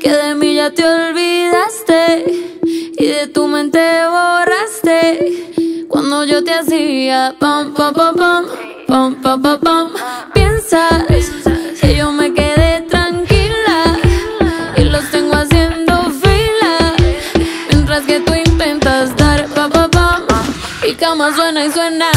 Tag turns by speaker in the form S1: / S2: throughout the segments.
S1: que de mí ya te olvidaste y de tu mente borraste. Cuando yo te hacía pam pam pam pam pam pam pam, piensas que yo me quedé tranquila y los tengo haciendo fila mientras que tú intentas dar pam pam pam y cama suena y suena.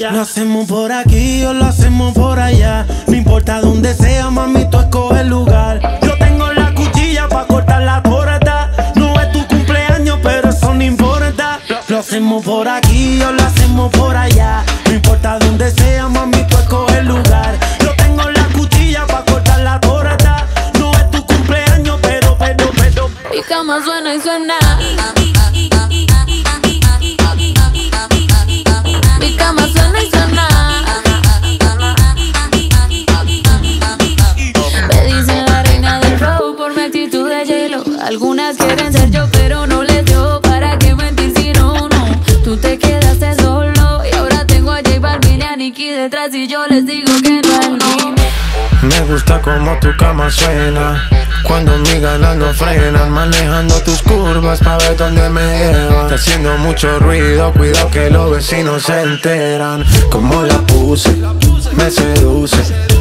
S2: Lo hacemos por aquí o lo hacemos por allá, no importa dónde sea, mami, tú escoge el lugar. Yo tengo la cuchilla pa' cortar la torta. No es tu cumpleaños, pero eso no importa. Lo hacemos por aquí o lo hacemos por allá. No importa dónde sea, mami, tú escoge el lugar. Yo tengo la cuchilla pa' cortar la torta. No es tu cumpleaños, pero, pero, pero.
S1: Mi cama suena y suena. Algunas quieren ser yo, pero no les dio. ¿Para qué mentir si no, no? Tú te quedaste solo y ahora tengo a J Balvin y a Nicki detrás y yo les digo que no al no.
S2: Me gusta como tu cama suena Cuando mis ganas no frenan Manejando tus curvas pa' ver dónde me llevan Está haciendo mucho ruido Cuidado que los vecinos se enteran Como la puse, me seduce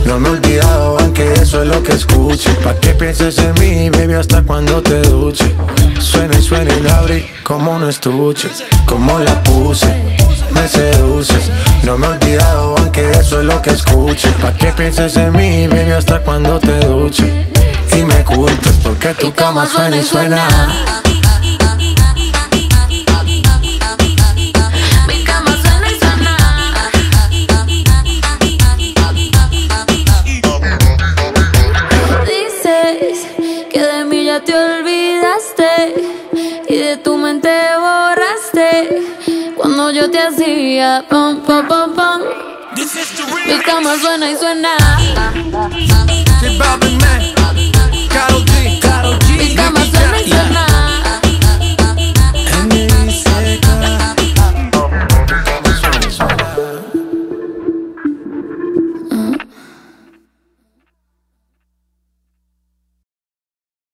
S2: No me he olvidado aunque eso es lo que que pienses en mí, baby, hasta cuando te duche. Suena y suena y la abrí como un estuche Como la puse me seduces. No me he olvidado aunque eso es lo que escuche. Pa' que pienses en mí, baby, hasta cuando te duche Y me culpes porque tu cama suena y suena
S1: ya te olvidaste y de tu mente borraste cuando yo te hacía pam pam pam pam. Mi cama suena y suena.